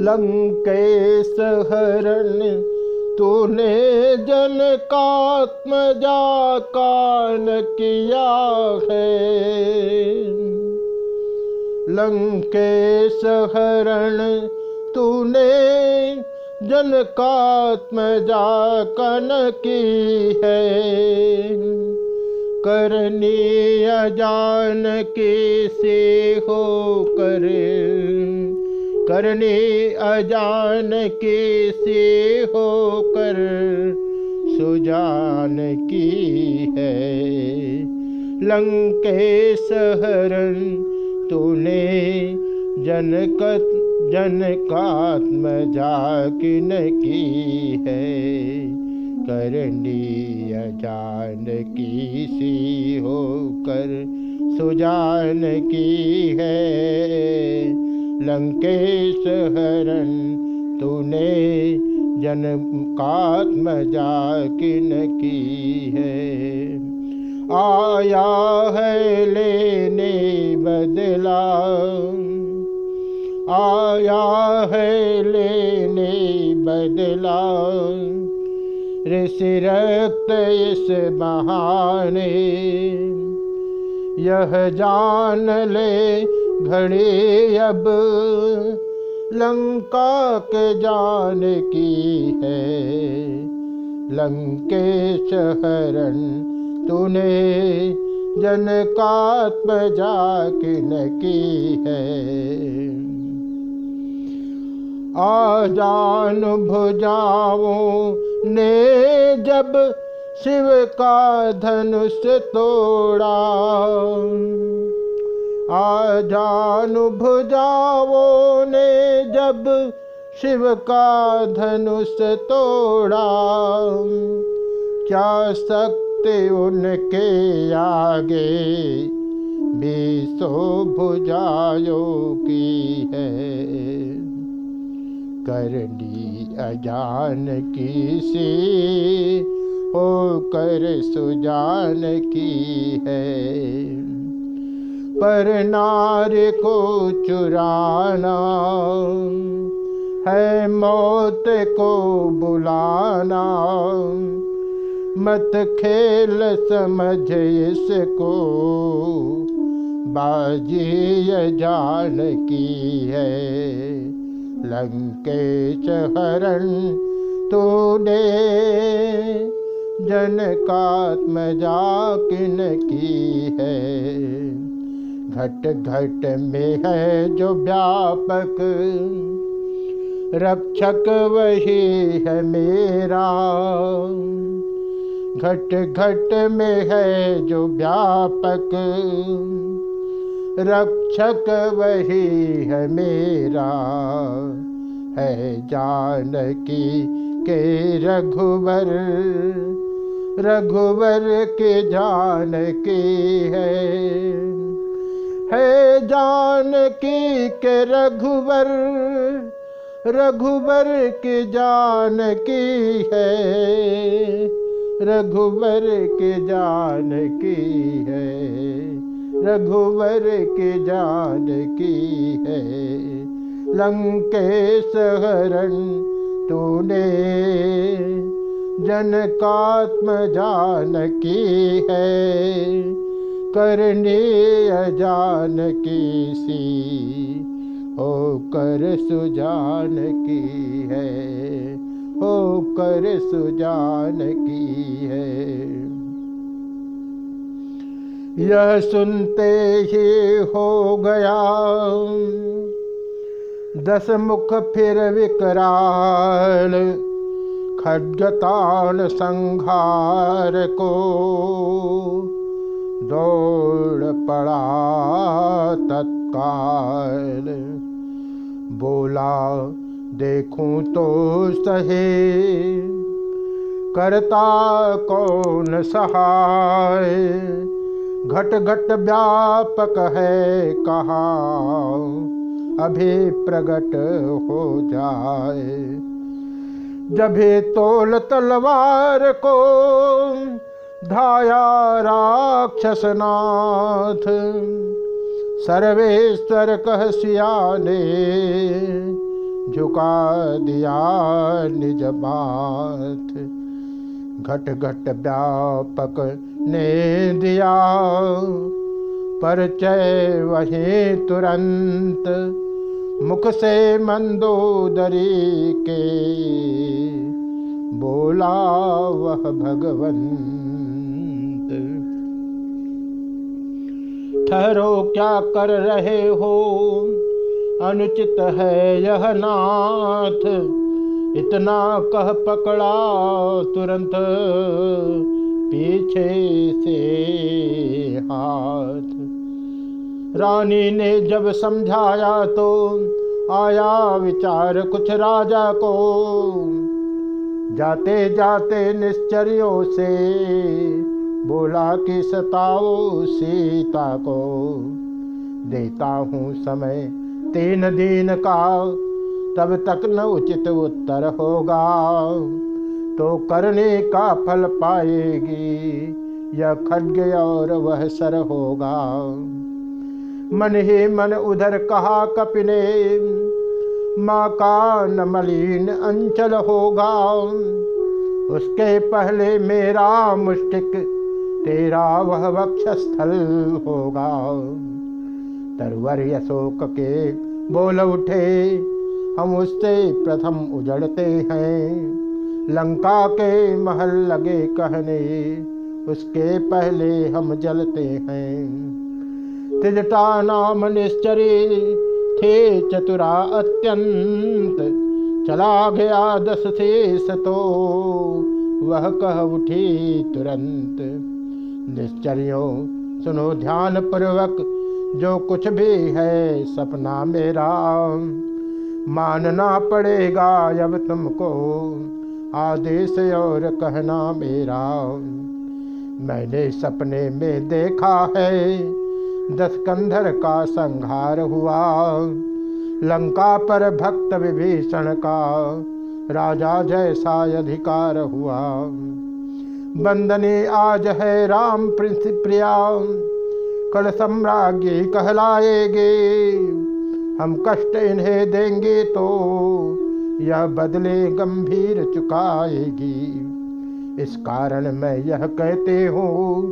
लंकेश हरण तूने जन कात्मजा कान किया है। लंकेश हरण तूने जन कात्मजा कन की है। करनी अजान के से हो कर करनी अजान के से होकर सुजान की है। लंकेश हरण तूने जनकत, जनकात्म जाकिन की है। करनी अजान की सी होकर सुजान की है। लंकेश हरण तूने जनकात्म जाकिन की है। आया है लेने बदला, आया है लेने बदला। ऋषि रक्त इस बहाने, यह जान ले घड़ी अब लंका के जान की है। लंकेश हरण तूने जनकात्म जाकिन की है। आजान भुजाओं ने जब शिव का धनुष तोड़ा आजान भुजाओं ने जब शिव का धनुष तोड़ा, क्या शक्ति उनके आगे बीसो भुजाओं की है? करनी अजान की सी हो कर सुजान की है। पर नार को चुराना है मौत को बुलाना। मत खेल समझ इसको बाजी जान की है। लंकेश हरण तूने, जनकात्म जाकिन की है। घट घट में है जो व्यापक। रक्षक वही है मेरा। घट घट में है जो व्यापक। रक्षक वही है मेरा। है जानकी के रघुवर। रघुवर के जानकी है। है जानकी के रघुवर रघुवर की जानकी है। रघुवर की जानकी है, रघुवर की जान की है। लंकेश हरण तूने, जनकात्म जान की है। करनी अजान की सी हो कर सुजान की है हो कर सुजान की है। यह सुनते ही हो गया, दस मुख फिर विकराल खड्गतान संहार को। दौड़ पड़ा तत्काल। बोला, देखूँ तो सहे, करता कौन सहाय? घट घट व्यापक है कहा? अभी प्रगट हो जाए। जभी तोल तलवार को धाया राक्षस नाथ सर्वेश्वर कह सियाने झुका दिया निज बात। घट घट व्यापक ने दिया, परिचय वही तुरंत। मुख से मंदोदरी के, बोला वह भगवंत। ठहरो, क्या कर रहे हो? अनुचित है यह नाथ। इतना कह पकड़ा, तुरंत पीछे से हाथ। रानी ने जब समझाया तो आया विचार कुछ राजा को। जाते जाते निश्चर्यों से बोला कि सताओ सीता को। देता हूँ समय तीन दिन का, तब तक न उचित उत्तर होगा। तो करने का फल पाएगी, यह खड्ग और वह सर होगा। मन ही मन उधर कहा कपिने, माँ का न मलिन अंचल होगा। उसके पहले मेरा मुष्टिक तेरा वह वक्षस्थल होगा। तरवर अशोक के बोल उठे, हम उससे प्रथम उजड़ते हैं। लंका के महल लगे कहने, उसके पहले हम जलते हैं। तिजटा नाम निश्चरी, थे चतुरा अत्यंत। चला गया दस शेष तो वह कह उठी तुरंत। निश्चर्यों। सुनो ध्यान पूर्वक जो कुछ भी है सपना मेरा। मानना पड़ेगा अब तुमको, आदेश और कहना मेरा। मैंने सपने में देखा है दस कंधर का संहार हुआ। लंका पर भक्त विभीषण का, राजा जैसा अधिकार हुआ। बंदनी आज है राम प्रिंस प्रिया। कल सम्राज्ञी कहलाएगे, हम कष्ट इन्हें देंगे तो यह बदले गंभीर चुकाएगी। इस कारण मैं यह कहते हूँ,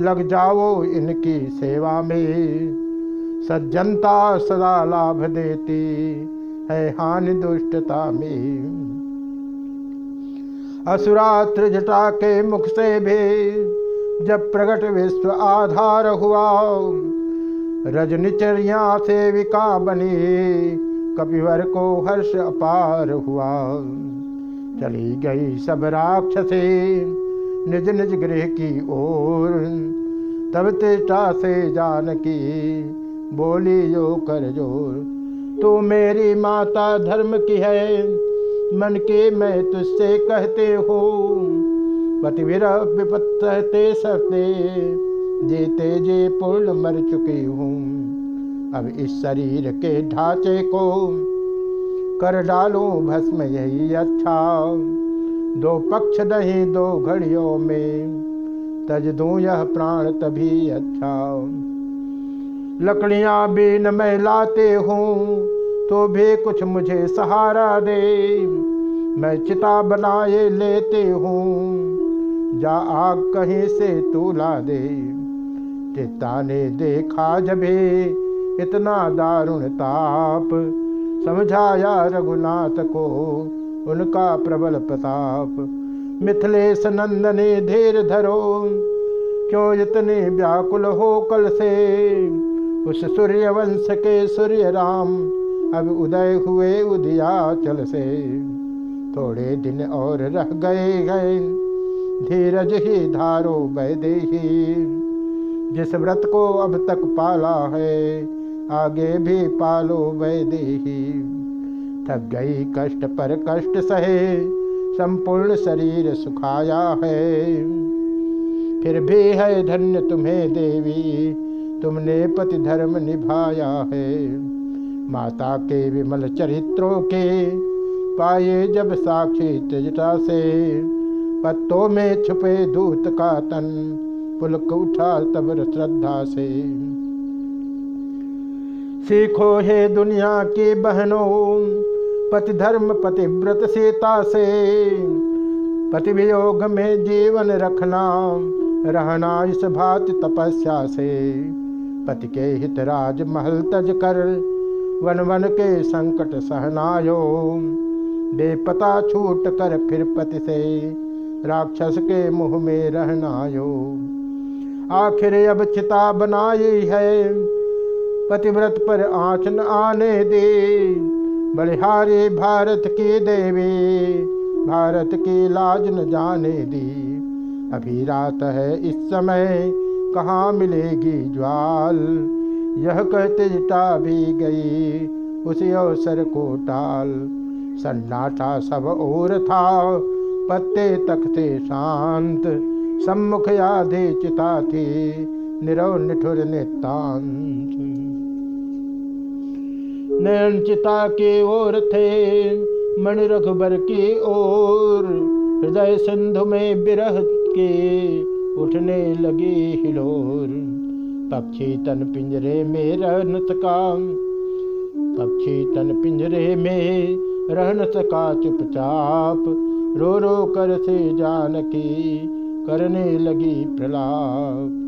लग जाओ इनकी सेवा में। सज्जनता सदा लाभ देती है हानि दुष्टता में। असुरा त्रिजटा के मुख से भी जब प्रकट विश्व आधार हुआ, रजनिचरिया सेविका बनी, कपिवर को हर्ष अपार हुआ। चली गई सब राक्षसे निज निज गृह की ओर, तब तेटा से जानकी बोली यो कर ज़ोर, तू मेरी माता धर्म की है मन के मैं तुझसे कहते हो। पतिवीर विपत्ते सकते जीते जे पूर्ण मर चुकी हूँ। अब इस शरीर के ढांचे को कर डालूं भस्म यही अच्छा। दो पक्ष नहीं, दो घड़ियों में तज दूँ यह प्राण तभी अच्छा। लकड़ियाँ बीन मैं लाते हूँ तो भी कुछ मुझे सहारा दे। मैं चिता बनाए लेते हूँ। जा आग कहीं से तू ला दे। चित्ता ने देखा जबे इतना दारुण ताप। समझाया रघुनाथ को उनका प्रबल प्रताप। मिथिलेश नंदने धीर धरो। क्यों इतने व्याकुल हो कल से? उस सूर्य वंश के सूर्य राम अब उदय हुए उदिया चल से। थोड़े दिन और रह गए गए धीरज ही धारो वैदेही जिस व्रत को अब तक पाला है, आगे भी पालो वैदेही थक गई कष्ट पर कष्ट सहे, संपूर्ण शरीर सुखाया है। फिर भी है धन्य तुम्हें देवी, तुमने पति धर्म निभाया है। माता के विमल चरित्रों के पाए जब साक्षी तेजता से। पत्तों में छुपे दूत का तन पुलक उठा तब श्रद्धा से। सीखो हे दुनिया की बहनों पति धर्म पतिव्रत सीता से। पति वियोग में जीवन रखना, रहना इस भात तपस्या से। पति के हित राज महल तज कर वन वन के संकट सहनायो। बेपता छूट कर फिर पति से राक्षस के मुँह में रहनायो। आखिर अब चिता बनाई है, पतिव्रत पर आँच न आने दे। बलिहारी भारत की देवी, भारत की लाज न जाने दी। अभी रात है, इस समय कहाँ मिलेगी ज्वाल? यह कहते जटा भी गई, उसी अवसर को टाल। सन्नाटा सब और था, पत्ते थे शांत। सम्मुख आधे चिता थी, निरव निठुर नितांत। नयन चिता के ओर थे मन रघुबर की ओर। हृदय सिंधु में बिरह के उठने लगी हिलोर। पक्षी तन पिंजरे में रहन सका। पक्षी तन पिंजरे में रहन सका चुपचाप। रो रो कर से जानकी करने लगी प्रलाप।